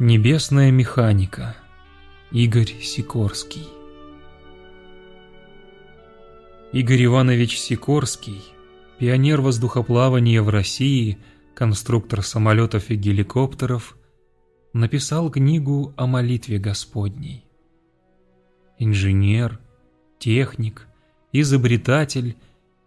Небесная механика. Игорь Сикорский. Игорь Иванович Сикорский, пионер воздухоплавания в России, конструктор самолетов и геликоптеров, написал книгу о молитве Господней. Инженер, техник, изобретатель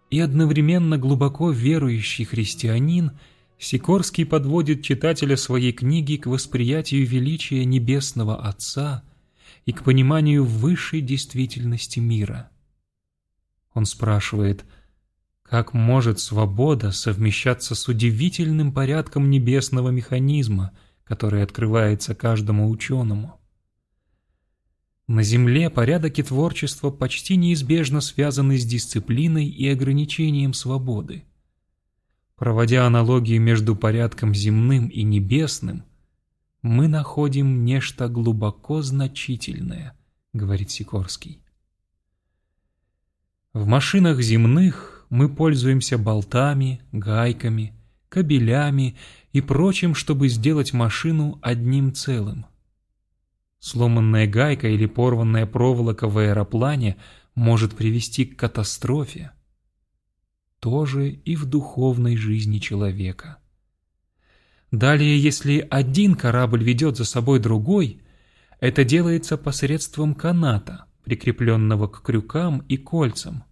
и одновременно глубоко верующий христианин – Сикорский подводит читателя своей книги к восприятию величия Небесного Отца и к пониманию высшей действительности мира. Он спрашивает, как может свобода совмещаться с удивительным порядком небесного механизма, который открывается каждому ученому? На Земле порядок и творчество почти неизбежно связаны с дисциплиной и ограничением свободы. Проводя аналогию между порядком земным и небесным, мы находим нечто глубоко значительное, говорит Сикорский. В машинах земных мы пользуемся болтами, гайками, кабелями и прочим, чтобы сделать машину одним целым. Сломанная гайка или порванная проволока в аэроплане может привести к катастрофе тоже и в духовной жизни человека. Далее, если один корабль ведет за собой другой, это делается посредством каната, прикрепленного к крюкам и кольцам.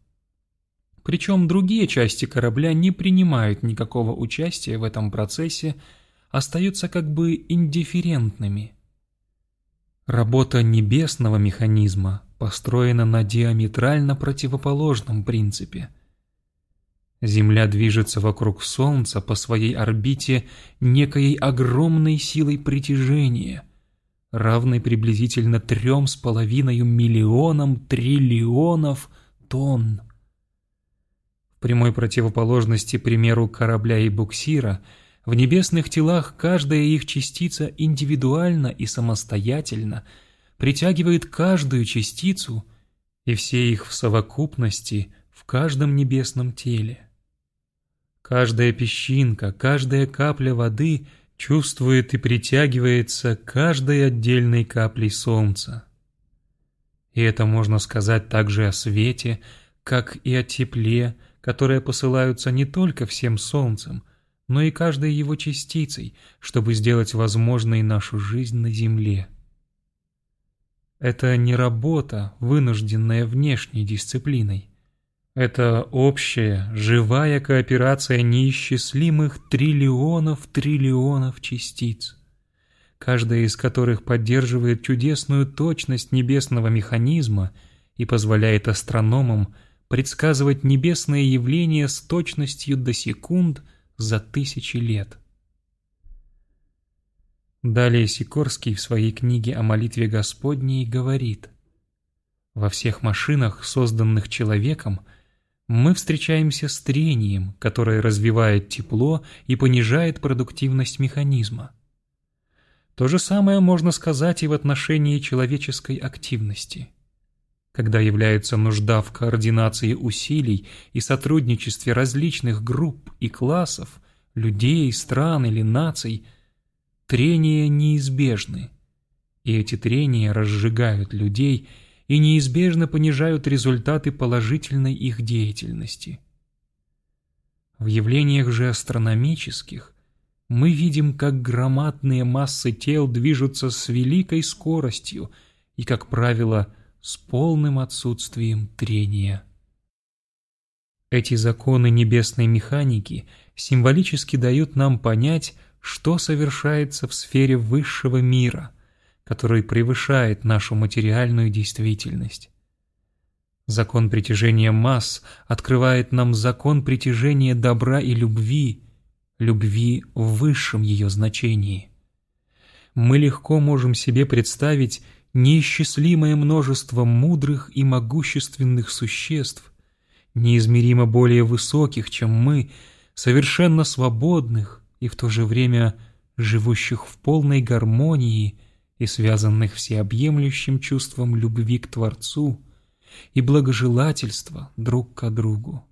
Причем другие части корабля не принимают никакого участия в этом процессе, остаются как бы индифферентными. Работа небесного механизма построена на диаметрально противоположном принципе – Земля движется вокруг Солнца по своей орбите некой огромной силой притяжения, равной приблизительно трем с половиной миллионам триллионов тонн. В прямой противоположности примеру корабля и буксира, в небесных телах каждая их частица индивидуально и самостоятельно притягивает каждую частицу и все их в совокупности в каждом небесном теле. Каждая песчинка, каждая капля воды чувствует и притягивается каждой отдельной каплей солнца. И это можно сказать также о свете, как и о тепле, которое посылаются не только всем солнцем, но и каждой его частицей, чтобы сделать возможной нашу жизнь на Земле. Это не работа, вынужденная внешней дисциплиной. Это общая, живая кооперация неисчислимых триллионов триллионов частиц, каждая из которых поддерживает чудесную точность небесного механизма и позволяет астрономам предсказывать небесные явления с точностью до секунд за тысячи лет. Далее Сикорский в своей книге о молитве Господней говорит «Во всех машинах, созданных человеком, — мы встречаемся с трением, которое развивает тепло и понижает продуктивность механизма. То же самое можно сказать и в отношении человеческой активности. Когда является нужда в координации усилий и сотрудничестве различных групп и классов, людей, стран или наций, трения неизбежны, и эти трения разжигают людей – и неизбежно понижают результаты положительной их деятельности. В явлениях же астрономических мы видим, как громадные массы тел движутся с великой скоростью и, как правило, с полным отсутствием трения. Эти законы небесной механики символически дают нам понять, что совершается в сфере высшего мира – который превышает нашу материальную действительность. Закон притяжения масс открывает нам закон притяжения добра и любви, любви в высшем ее значении. Мы легко можем себе представить неисчислимое множество мудрых и могущественных существ, неизмеримо более высоких, чем мы, совершенно свободных и в то же время живущих в полной гармонии – и связанных всеобъемлющим чувством любви к Творцу и благожелательства друг к другу.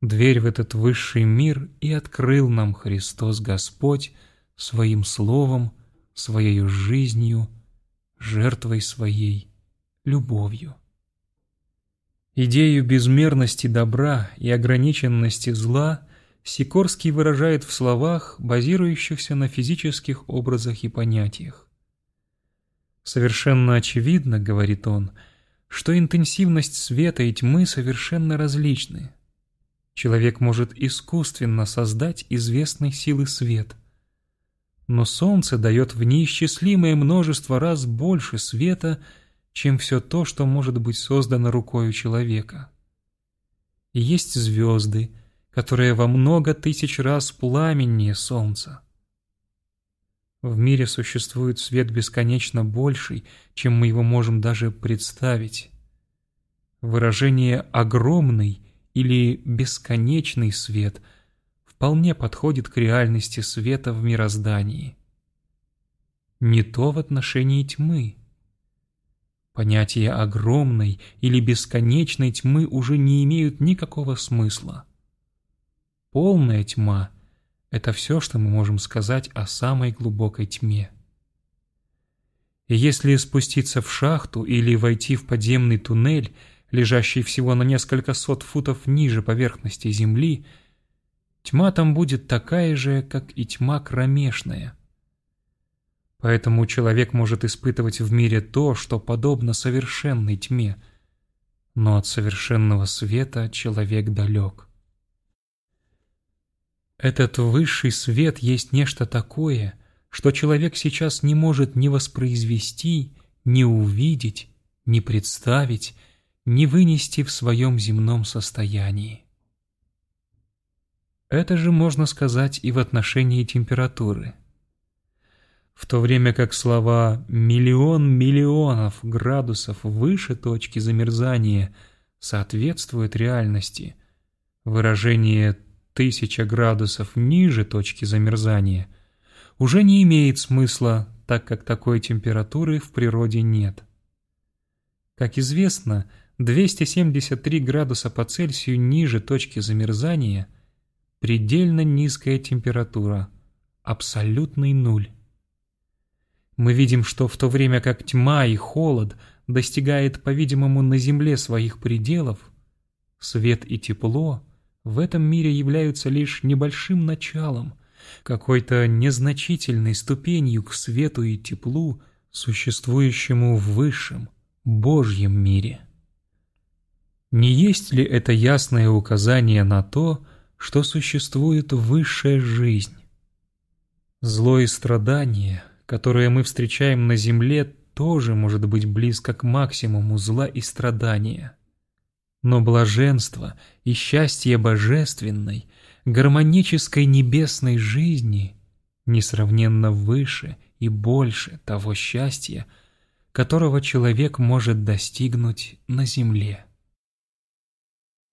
Дверь в этот высший мир и открыл нам Христос Господь своим Словом своей жизнью, жертвой своей, любовью. Идею безмерности добра и ограниченности зла Сикорский выражает в словах, базирующихся на физических образах и понятиях. «Совершенно очевидно, — говорит он, — что интенсивность света и тьмы совершенно различны. Человек может искусственно создать известной силы свет, но Солнце дает в неисчислимое множество раз больше света, чем все то, что может быть создано рукою человека. Есть звезды, которые во много тысяч раз пламеннее Солнца. В мире существует свет бесконечно больший, чем мы его можем даже представить. Выражение «огромный» или «бесконечный свет» вполне подходит к реальности света в мироздании. Не то в отношении тьмы. Понятия огромной или бесконечной тьмы уже не имеют никакого смысла. Полная тьма — это все, что мы можем сказать о самой глубокой тьме. И если спуститься в шахту или войти в подземный туннель, лежащий всего на несколько сот футов ниже поверхности Земли, тьма там будет такая же, как и тьма кромешная — Поэтому человек может испытывать в мире то, что подобно совершенной тьме, но от совершенного света человек далек. Этот высший свет есть нечто такое, что человек сейчас не может ни воспроизвести, ни увидеть, ни представить, ни вынести в своем земном состоянии. Это же можно сказать и в отношении температуры – в то время как слова «миллион миллионов градусов выше точки замерзания» соответствуют реальности, выражение «тысяча градусов ниже точки замерзания» уже не имеет смысла, так как такой температуры в природе нет. Как известно, 273 градуса по Цельсию ниже точки замерзания – предельно низкая температура, абсолютный нуль мы видим, что в то время как тьма и холод достигает, по-видимому, на Земле своих пределов, свет и тепло в этом мире являются лишь небольшим началом, какой-то незначительной ступенью к свету и теплу, существующему в высшем, Божьем мире. Не есть ли это ясное указание на то, что существует высшая жизнь? Зло и страдания — которое мы встречаем на Земле, тоже может быть близко к максимуму зла и страдания. Но блаженство и счастье божественной, гармонической небесной жизни несравненно выше и больше того счастья, которого человек может достигнуть на земле.